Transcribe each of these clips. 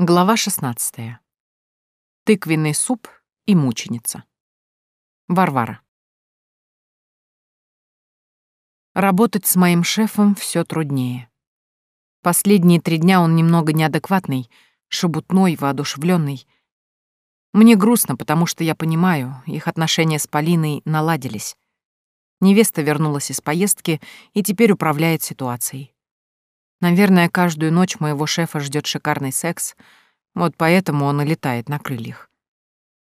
Глава 16. Тыквенный суп и мученица. Варвара. Работать с моим шефом все труднее. Последние три дня он немного неадекватный, шебутной, воодушевленный. Мне грустно, потому что я понимаю, их отношения с Полиной наладились. Невеста вернулась из поездки и теперь управляет ситуацией. Наверное, каждую ночь моего шефа ждет шикарный секс, вот поэтому он и летает на крыльях.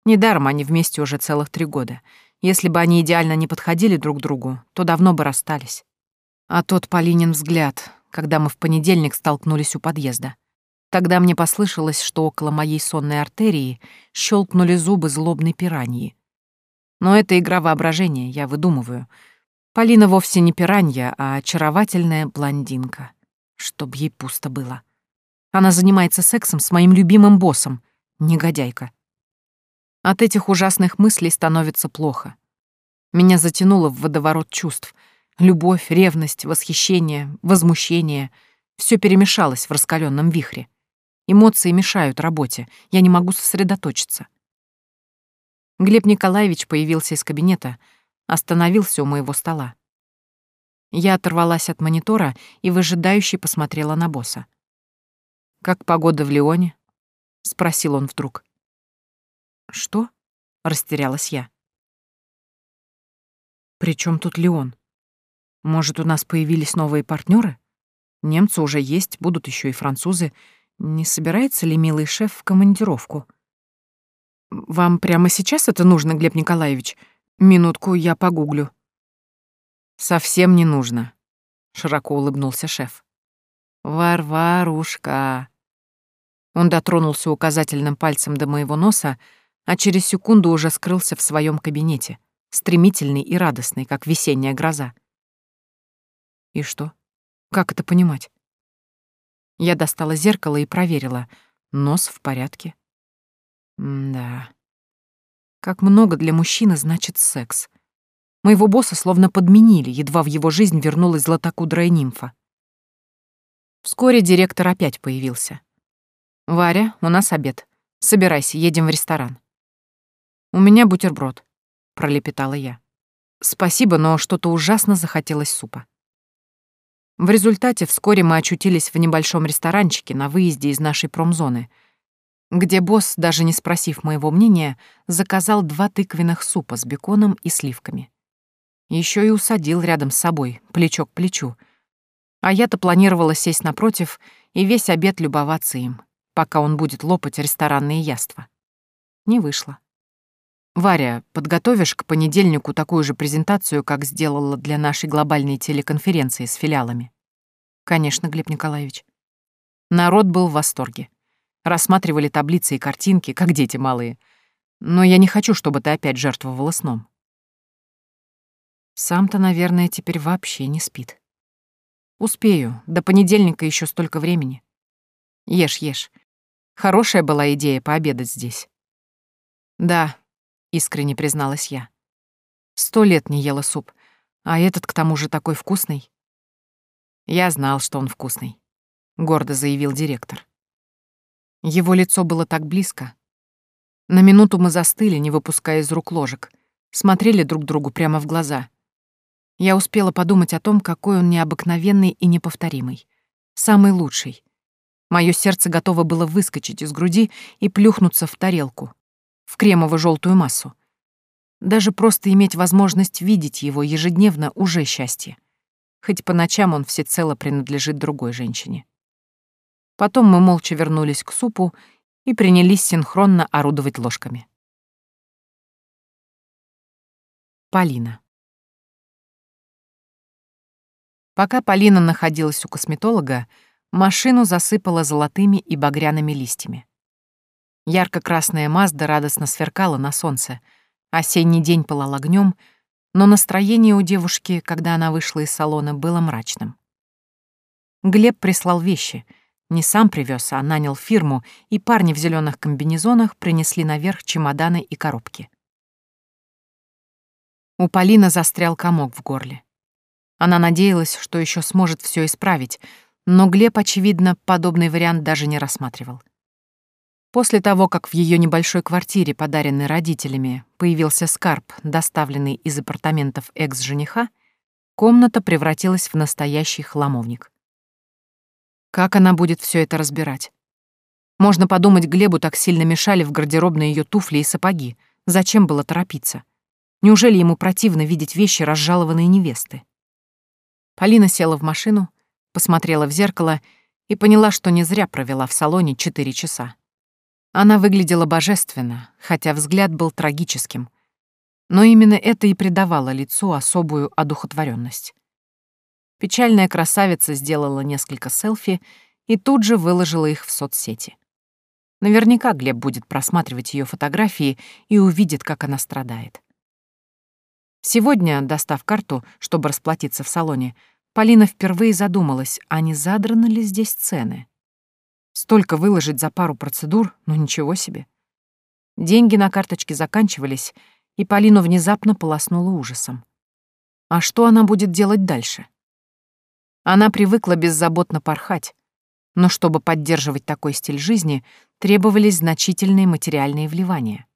Недаром они вместе уже целых три года. Если бы они идеально не подходили друг другу, то давно бы расстались. А тот Полинин взгляд, когда мы в понедельник столкнулись у подъезда. Тогда мне послышалось, что около моей сонной артерии щелкнули зубы злобной пираньи. Но это игра воображения, я выдумываю. Полина вовсе не пиранья, а очаровательная блондинка чтоб ей пусто было. Она занимается сексом с моим любимым боссом, негодяйка. От этих ужасных мыслей становится плохо. Меня затянуло в водоворот чувств. Любовь, ревность, восхищение, возмущение — все перемешалось в раскаленном вихре. Эмоции мешают работе, я не могу сосредоточиться. Глеб Николаевич появился из кабинета, остановился у моего стола. Я оторвалась от монитора и выжидающе посмотрела на босса. «Как погода в Лионе?» — спросил он вдруг. «Что?» — растерялась я. «При чем тут Леон? Может, у нас появились новые партнеры? Немцы уже есть, будут еще и французы. Не собирается ли милый шеф в командировку?» «Вам прямо сейчас это нужно, Глеб Николаевич? Минутку, я погуглю». «Совсем не нужно», — широко улыбнулся шеф. «Варварушка». Он дотронулся указательным пальцем до моего носа, а через секунду уже скрылся в своем кабинете, стремительный и радостный, как весенняя гроза. И что? Как это понимать? Я достала зеркало и проверила. Нос в порядке. М да. Как много для мужчины значит секс. Моего босса словно подменили, едва в его жизнь вернулась златокудрая нимфа. Вскоре директор опять появился. «Варя, у нас обед. Собирайся, едем в ресторан». «У меня бутерброд», — пролепетала я. «Спасибо, но что-то ужасно захотелось супа». В результате вскоре мы очутились в небольшом ресторанчике на выезде из нашей промзоны, где босс, даже не спросив моего мнения, заказал два тыквенных супа с беконом и сливками. Еще и усадил рядом с собой, плечо к плечу. А я-то планировала сесть напротив и весь обед любоваться им, пока он будет лопать ресторанные яства. Не вышло. «Варя, подготовишь к понедельнику такую же презентацию, как сделала для нашей глобальной телеконференции с филиалами?» «Конечно, Глеб Николаевич». Народ был в восторге. Рассматривали таблицы и картинки, как дети малые. Но я не хочу, чтобы ты опять жертвовала сном. Сам-то, наверное, теперь вообще не спит. Успею, до понедельника еще столько времени. Ешь, ешь. Хорошая была идея пообедать здесь. Да, искренне призналась я. Сто лет не ела суп, а этот к тому же такой вкусный. Я знал, что он вкусный, гордо заявил директор. Его лицо было так близко. На минуту мы застыли, не выпуская из рук ложек, смотрели друг другу прямо в глаза — я успела подумать о том, какой он необыкновенный и неповторимый. Самый лучший. Моё сердце готово было выскочить из груди и плюхнуться в тарелку, в кремово-желтую массу. Даже просто иметь возможность видеть его ежедневно уже счастье. Хоть по ночам он всецело принадлежит другой женщине. Потом мы молча вернулись к супу и принялись синхронно орудовать ложками. Полина. Пока Полина находилась у косметолога, машину засыпала золотыми и багряными листьями. Ярко-красная Мазда радостно сверкала на солнце. Осенний день пылал огнем, но настроение у девушки, когда она вышла из салона, было мрачным. Глеб прислал вещи. Не сам привез, а нанял фирму, и парни в зеленых комбинезонах принесли наверх чемоданы и коробки. У Полины застрял комок в горле. Она надеялась, что еще сможет все исправить, но Глеб, очевидно, подобный вариант даже не рассматривал. После того, как в ее небольшой квартире, подаренной родителями, появился скарб, доставленный из апартаментов экс-жениха, комната превратилась в настоящий хламовник. Как она будет все это разбирать? Можно подумать, Глебу так сильно мешали в гардеробной ее туфли и сапоги. Зачем было торопиться? Неужели ему противно видеть вещи разжалованной невесты? Полина села в машину, посмотрела в зеркало и поняла, что не зря провела в салоне четыре часа. Она выглядела божественно, хотя взгляд был трагическим. Но именно это и придавало лицу особую одухотворенность. Печальная красавица сделала несколько селфи и тут же выложила их в соцсети. Наверняка Глеб будет просматривать ее фотографии и увидит, как она страдает. Сегодня, достав карту, чтобы расплатиться в салоне, Полина впервые задумалась, а не задраны ли здесь цены. Столько выложить за пару процедур, ну ничего себе. Деньги на карточке заканчивались, и Полину внезапно полоснуло ужасом. А что она будет делать дальше? Она привыкла беззаботно порхать, но чтобы поддерживать такой стиль жизни, требовались значительные материальные вливания.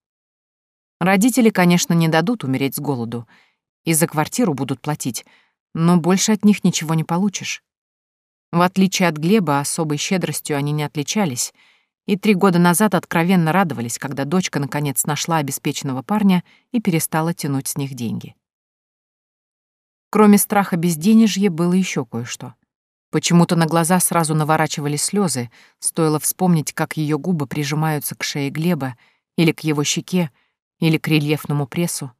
Родители, конечно, не дадут умереть с голоду, и за квартиру будут платить, но больше от них ничего не получишь. В отличие от Глеба, особой щедростью они не отличались, и три года назад откровенно радовались, когда дочка наконец нашла обеспеченного парня и перестала тянуть с них деньги. Кроме страха безденежья было еще кое-что. Почему-то на глаза сразу наворачивались слезы, стоило вспомнить, как ее губы прижимаются к шее Глеба или к его щеке, или к рельефному прессу.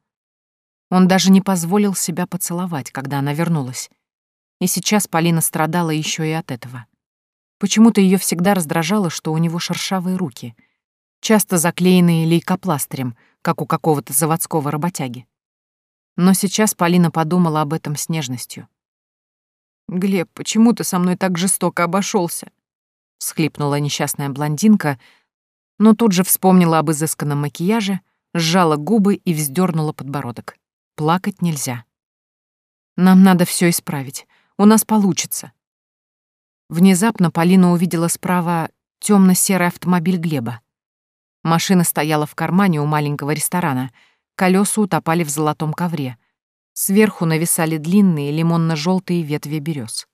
Он даже не позволил себя поцеловать, когда она вернулась, и сейчас Полина страдала еще и от этого. Почему-то ее всегда раздражало, что у него шершавые руки, часто заклеенные лейкопластырем, как у какого-то заводского работяги. Но сейчас Полина подумала об этом с нежностью. «Глеб, почему ты со мной так жестоко обошелся? всхлипнула несчастная блондинка, но тут же вспомнила об изысканном макияже, сжала губы и вздернула подбородок. Плакать нельзя. Нам надо все исправить. У нас получится. Внезапно Полина увидела справа темно-серый автомобиль Глеба. Машина стояла в кармане у маленького ресторана, колеса утопали в золотом ковре. Сверху нависали длинные лимонно-желтые ветви берез.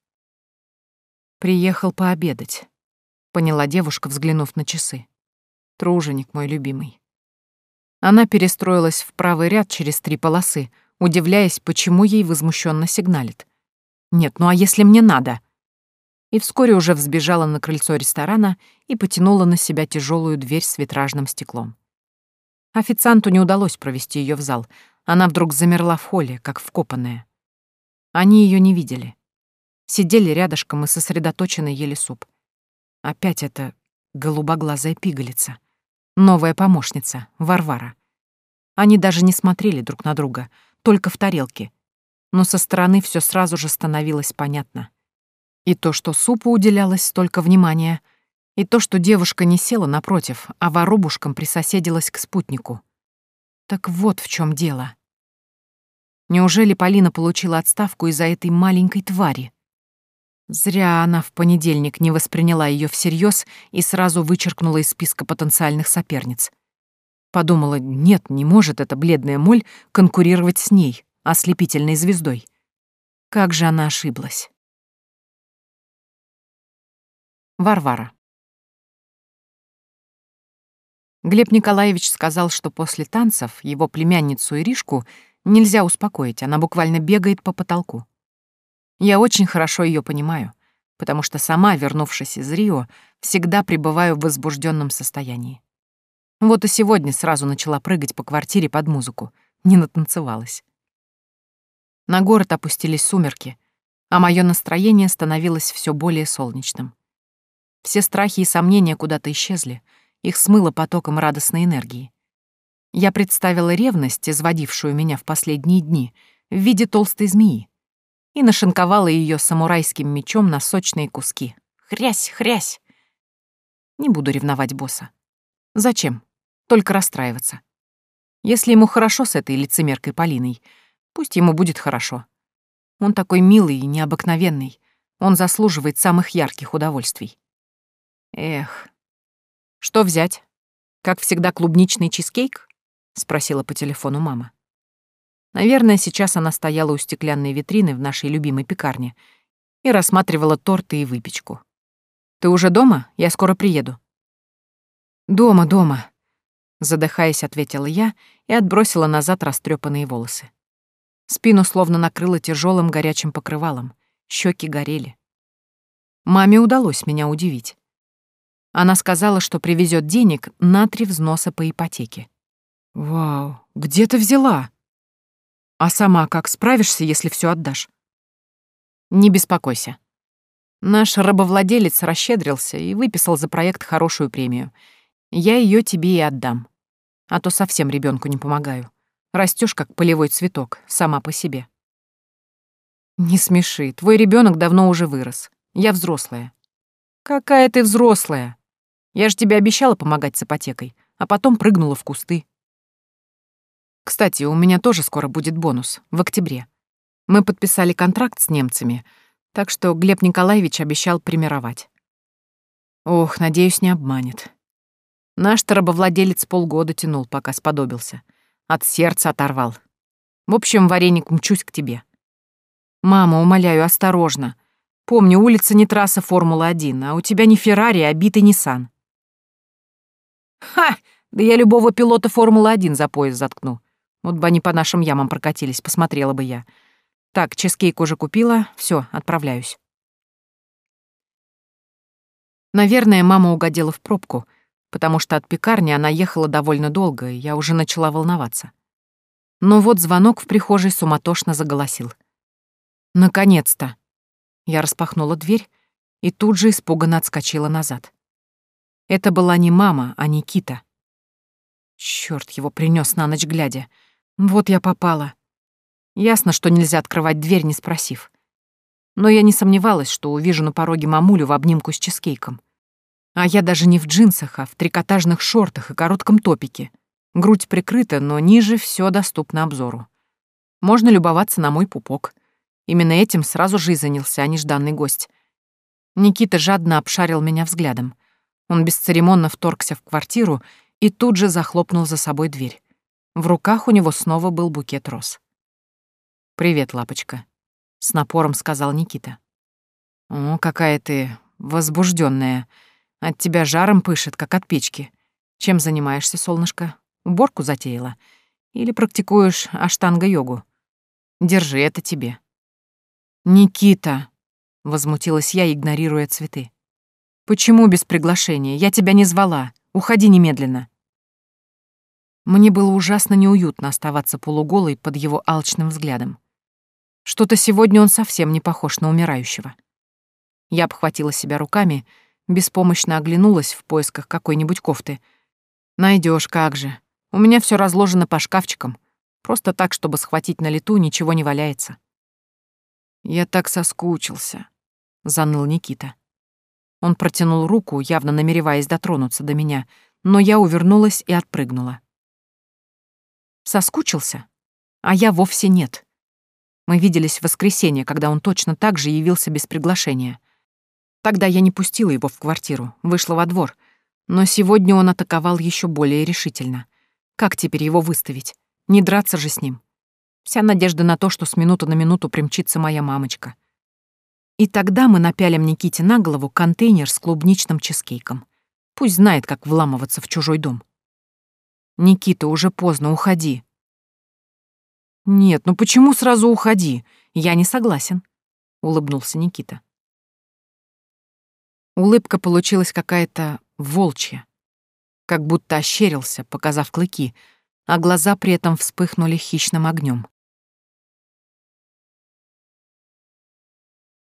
«Приехал пообедать», — поняла девушка, взглянув на часы. «Труженик мой любимый». Она перестроилась в правый ряд через три полосы, удивляясь, почему ей возмущенно сигналит. Нет, ну а если мне надо? И вскоре уже взбежала на крыльцо ресторана и потянула на себя тяжелую дверь с витражным стеклом. Официанту не удалось провести ее в зал. Она вдруг замерла в холле, как вкопанная. Они ее не видели. Сидели рядышком и сосредоточенно ели суп. Опять эта голубоглазая пигалица. Новая помощница, Варвара. Они даже не смотрели друг на друга, только в тарелке — но со стороны все сразу же становилось понятно. И то, что супу уделялось столько внимания, и то, что девушка не села напротив, а воробушком присоседилась к спутнику. Так вот в чем дело. Неужели Полина получила отставку из-за этой маленькой твари? Зря она в понедельник не восприняла ее всерьез и сразу вычеркнула из списка потенциальных соперниц. Подумала, нет, не может эта бледная моль конкурировать с ней ослепительной звездой. Как же она ошиблась. Варвара. Глеб Николаевич сказал, что после танцев его племянницу Иришку нельзя успокоить, она буквально бегает по потолку. Я очень хорошо ее понимаю, потому что сама, вернувшись из Рио, всегда пребываю в возбужденном состоянии. Вот и сегодня сразу начала прыгать по квартире под музыку, не натанцевалась. На город опустились сумерки, а мое настроение становилось все более солнечным. Все страхи и сомнения куда-то исчезли, их смыло потоком радостной энергии. Я представила ревность, изводившую меня в последние дни, в виде толстой змеи, и нашинковала ее самурайским мечом на сочные куски. Хрясь, хрясь! Не буду ревновать босса. Зачем? Только расстраиваться. Если ему хорошо с этой лицемеркой Полиной — Пусть ему будет хорошо. Он такой милый и необыкновенный. Он заслуживает самых ярких удовольствий. Эх. Что взять? Как всегда, клубничный чизкейк? Спросила по телефону мама. Наверное, сейчас она стояла у стеклянной витрины в нашей любимой пекарне и рассматривала торты и выпечку. «Ты уже дома? Я скоро приеду». «Дома, дома», — задыхаясь, ответила я и отбросила назад растрепанные волосы. Спину словно накрыло тяжелым горячим покрывалом, щеки горели. Маме удалось меня удивить. Она сказала, что привезет денег на три взноса по ипотеке. «Вау, где ты взяла?» А сама как справишься, если все отдашь? Не беспокойся. Наш рабовладелец расщедрился и выписал за проект хорошую премию. Я ее тебе и отдам. А то совсем ребенку не помогаю. Растешь как полевой цветок, сама по себе. Не смеши, твой ребенок давно уже вырос. Я взрослая. Какая ты взрослая? Я же тебе обещала помогать с ипотекой, а потом прыгнула в кусты. Кстати, у меня тоже скоро будет бонус, в октябре. Мы подписали контракт с немцами, так что Глеб Николаевич обещал примировать. Ох, надеюсь, не обманет. Наш рабовладелец полгода тянул, пока сподобился. От сердца оторвал. В общем, вареник, мчусь к тебе. Мама, умоляю, осторожно. Помни, улица не трасса Формулы-1, а у тебя не Феррари, а битый Ниссан. Ха! Да я любого пилота Формулы-1 за пояс заткну. Вот бы они по нашим ямам прокатились, посмотрела бы я. Так, чизкейк уже купила, все, отправляюсь. Наверное, мама угодила в пробку, потому что от пекарни она ехала довольно долго, и я уже начала волноваться. Но вот звонок в прихожей суматошно заголосил. «Наконец-то!» Я распахнула дверь и тут же испуганно отскочила назад. Это была не мама, а Никита. Чёрт его принёс на ночь глядя. Вот я попала. Ясно, что нельзя открывать дверь, не спросив. Но я не сомневалась, что увижу на пороге мамулю в обнимку с чизкейком. А я даже не в джинсах, а в трикотажных шортах и коротком топике. Грудь прикрыта, но ниже все доступно обзору. Можно любоваться на мой пупок. Именно этим сразу же и занялся нежданный гость. Никита жадно обшарил меня взглядом. Он бесцеремонно вторгся в квартиру и тут же захлопнул за собой дверь. В руках у него снова был букет роз. «Привет, лапочка», — с напором сказал Никита. «О, какая ты возбужденная. От тебя жаром пышет, как от печки. Чем занимаешься, солнышко? Уборку затеяла? Или практикуешь аштанга-йогу? Держи это тебе». «Никита», — возмутилась я, игнорируя цветы. «Почему без приглашения? Я тебя не звала. Уходи немедленно». Мне было ужасно неуютно оставаться полуголой под его алчным взглядом. Что-то сегодня он совсем не похож на умирающего. Я обхватила себя руками, беспомощно оглянулась в поисках какой-нибудь кофты. Найдешь, как же. У меня все разложено по шкафчикам. Просто так, чтобы схватить на лету, ничего не валяется. Я так соскучился, заныл Никита. Он протянул руку, явно намереваясь дотронуться до меня, но я увернулась и отпрыгнула. Соскучился? А я вовсе нет. Мы виделись в воскресенье, когда он точно так же явился без приглашения. Тогда я не пустила его в квартиру, вышла во двор. Но сегодня он атаковал еще более решительно. Как теперь его выставить? Не драться же с ним. Вся надежда на то, что с минуты на минуту примчится моя мамочка. И тогда мы напялим Никите на голову контейнер с клубничным чизкейком. Пусть знает, как вламываться в чужой дом. «Никита, уже поздно, уходи». «Нет, ну почему сразу уходи? Я не согласен», — улыбнулся Никита. Улыбка получилась какая-то волчья, как будто ощерился, показав клыки, а глаза при этом вспыхнули хищным огнем.